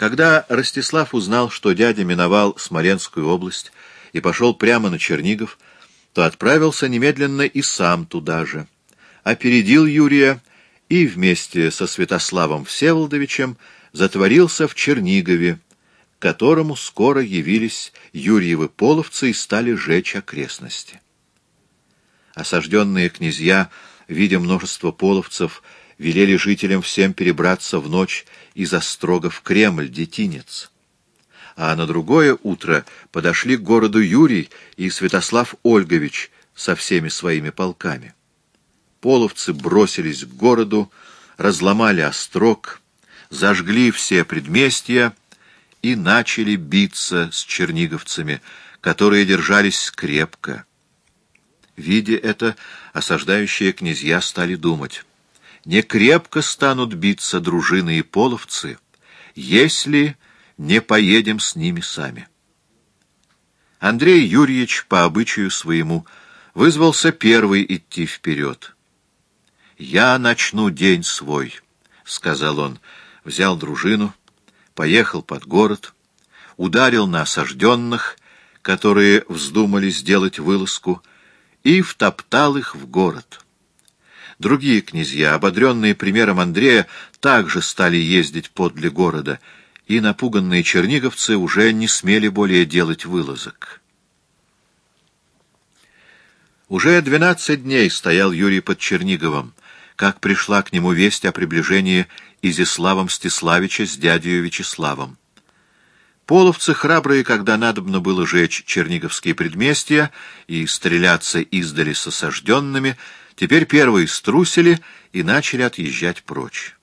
Когда Ростислав узнал, что дядя миновал Смоленскую область и пошел прямо на Чернигов, то отправился немедленно и сам туда же. Опередил Юрия и вместе со Святославом Всеволодовичем затворился в Чернигове, к которому скоро явились Юрьевы половцы и стали жечь окрестности. Осажденные князья, видя множество половцев, велели жителям всем перебраться в ночь из Острога в Кремль, детинец. А на другое утро подошли к городу Юрий и Святослав Ольгович со всеми своими полками. Половцы бросились к городу, разломали острог, зажгли все предместья и начали биться с черниговцами, которые держались крепко. Видя это, осаждающие князья стали думать не крепко станут биться дружины и половцы, если не поедем с ними сами. Андрей Юрьевич по обычаю своему вызвался первый идти вперед. «Я начну день свой», — сказал он, взял дружину, поехал под город, ударил на осажденных, которые вздумали сделать вылазку, и втоптал их в город. Другие князья, ободренные примером Андрея, также стали ездить подле города, и напуганные черниговцы уже не смели более делать вылазок. Уже двенадцать дней стоял Юрий под Черниговым, как пришла к нему весть о приближении Изяслава Мстиславича с дядею Вячеславом. Половцы, храбрые, когда надобно было жечь черниговские предместья и стреляться издали с осажденными, Теперь первые струсили и начали отъезжать прочь.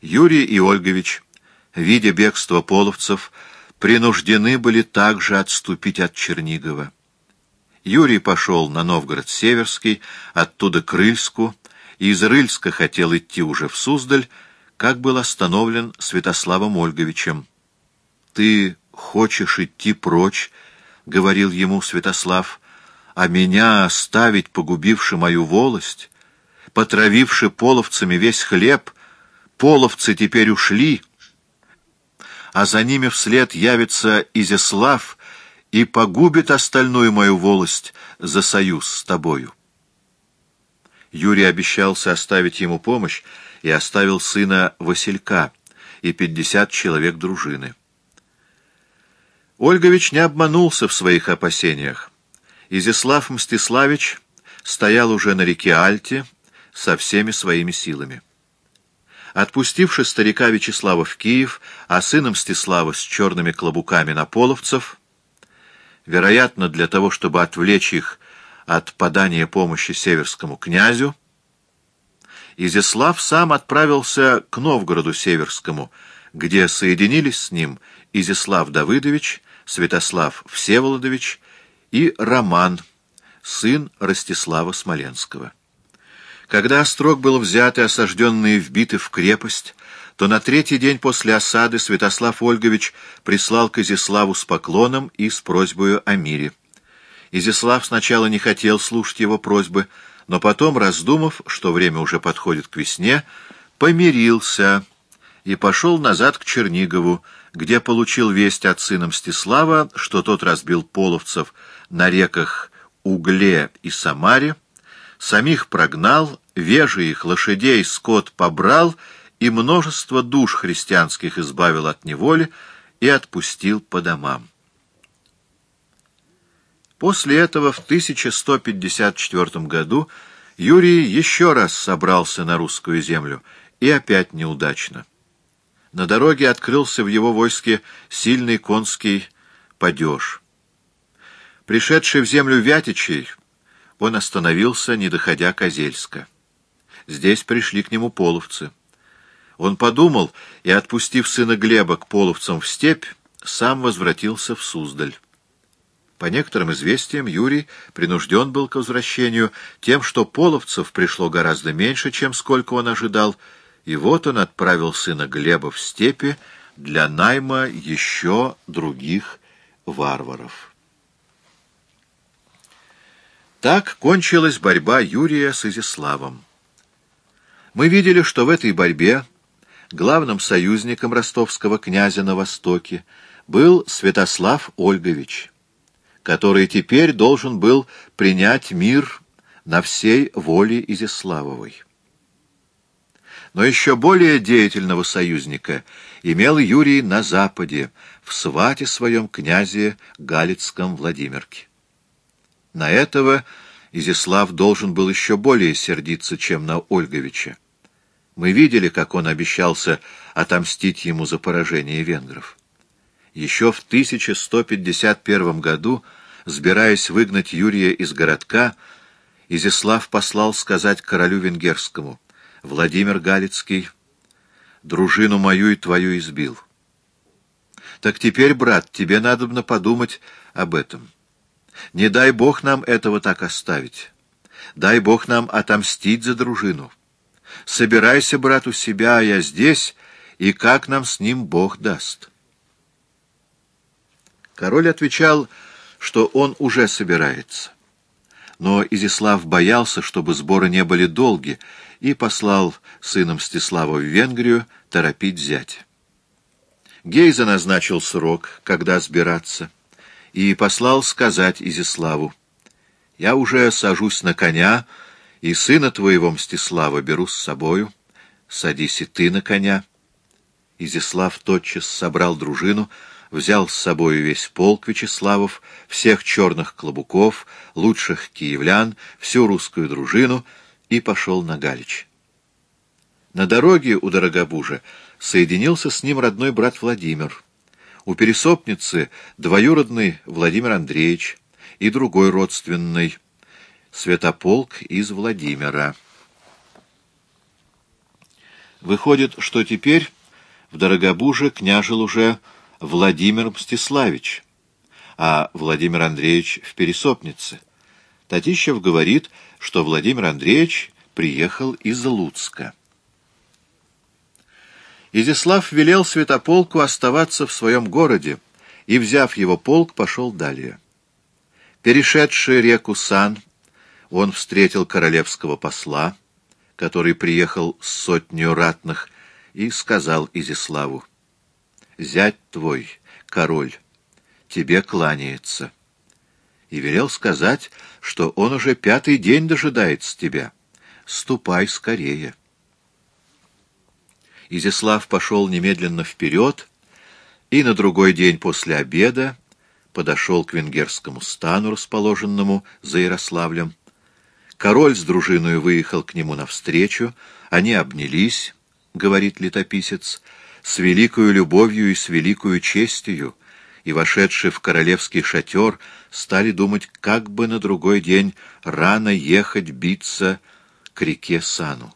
Юрий и Ольгович, видя бегство половцев, принуждены были также отступить от Чернигова. Юрий пошел на Новгород-Северский, оттуда к Рыльску, и из Рыльска хотел идти уже в Суздаль, как был остановлен Святославом Ольговичем. «Ты хочешь идти прочь?» — говорил ему Святослав а меня оставить, погубивши мою волость, потравивши половцами весь хлеб, половцы теперь ушли, а за ними вслед явится Изяслав и погубит остальную мою волость за союз с тобою. Юрий обещался оставить ему помощь и оставил сына Василька и пятьдесят человек дружины. Ольгович не обманулся в своих опасениях. Изяслав Мстиславич стоял уже на реке Альте со всеми своими силами. Отпустивши старика Вячеслава в Киев, а сына Мстислава с черными клобуками на половцев, вероятно, для того, чтобы отвлечь их от подания помощи северскому князю, Изяслав сам отправился к Новгороду Северскому, где соединились с ним Изяслав Давыдович, Святослав Всеволодович и Роман, сын Ростислава Смоленского. Когда Острог был взят и осажденные вбиты в крепость, то на третий день после осады Святослав Ольгович прислал к Изяславу с поклоном и с просьбой о мире. Изяслав сначала не хотел слушать его просьбы, но потом, раздумав, что время уже подходит к весне, помирился и пошел назад к Чернигову, где получил весть от сына Мстислава, что тот разбил половцев на реках Угле и Самаре, самих прогнал, вежи их, лошадей, скот побрал и множество душ христианских избавил от неволи и отпустил по домам. После этого в 1154 году Юрий еще раз собрался на русскую землю, и опять неудачно. На дороге открылся в его войске сильный конский падеж. Пришедший в землю Вятичей, он остановился, не доходя Козельска. Здесь пришли к нему половцы. Он подумал и, отпустив сына Глеба к половцам в степь, сам возвратился в Суздаль. По некоторым известиям, Юрий принужден был к возвращению тем, что половцев пришло гораздо меньше, чем сколько он ожидал, и вот он отправил сына Глеба в степи для найма еще других варваров. Так кончилась борьба Юрия с Изяславом. Мы видели, что в этой борьбе Главным союзником ростовского князя на Востоке был Святослав Ольгович, который теперь должен был принять мир на всей воле Изяславовой. Но еще более деятельного союзника имел Юрий на Западе, в свате своем князе Галицком Владимирке. На этого Изяслав должен был еще более сердиться, чем на Ольговича. Мы видели, как он обещался отомстить ему за поражение венгров. Еще в 1151 году, сбираясь выгнать Юрия из городка, Изяслав послал сказать королю венгерскому, «Владимир Галицкий, дружину мою и твою избил». Так теперь, брат, тебе надобно подумать об этом. Не дай Бог нам этого так оставить. Дай Бог нам отомстить за дружину. Собирайся, брат, у себя, а я здесь, и как нам с ним Бог даст. Король отвечал, что он уже собирается. Но Изислав боялся, чтобы сборы не были долги, и послал сына Мстислава в Венгрию торопить зять. Гейза назначил срок, когда сбираться, и послал сказать Изиславу, «Я уже сажусь на коня, и сына твоего Мстислава беру с собою, садись и ты на коня». Изислав тотчас собрал дружину, взял с собою весь полк Вячеславов, всех черных клобуков, лучших киевлян, всю русскую дружину и пошел на Галич. На дороге у Дорогобужа соединился с ним родной брат Владимир. У пересопницы двоюродный Владимир Андреевич и другой родственный Святополк из Владимира. Выходит, что теперь в Дорогобуже княжил уже Владимир Мстиславич, а Владимир Андреевич в Пересопнице. Татищев говорит, что Владимир Андреевич приехал из Луцка. Изяслав велел Святополку оставаться в своем городе, и, взяв его полк, пошел далее. Перешедший реку Сан, он встретил королевского посла, который приехал с сотню ратных, и сказал Изяславу, «Зять твой, король, тебе кланяется». И велел сказать, что он уже пятый день дожидается тебя. Ступай скорее. Изяслав пошел немедленно вперед, и на другой день после обеда подошел к венгерскому стану, расположенному за Ярославлем. Король с дружиной выехал к нему навстречу, они обнялись, говорит летописец, с великою любовью и с великою честью, и, вошедшие в королевский шатер, стали думать, как бы на другой день рано ехать биться к реке Сану.